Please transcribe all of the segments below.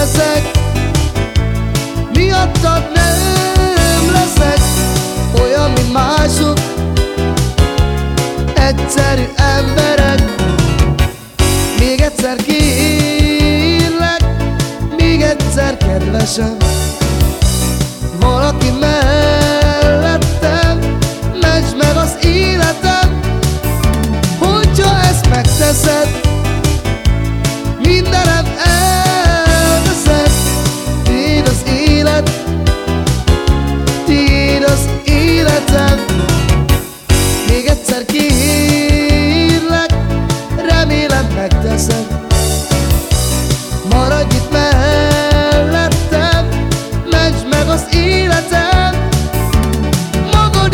leszek. Miattad nem leszek Olyan, mint mások. Egyszerű emberek. Még egyszer kérlek Még egyszer kedvesem.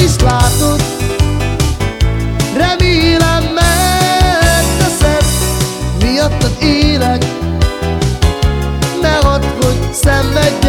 is látod. Remélem megteszed Miattad élek. Ne add, hogy szenvedj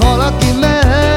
Valaki mehet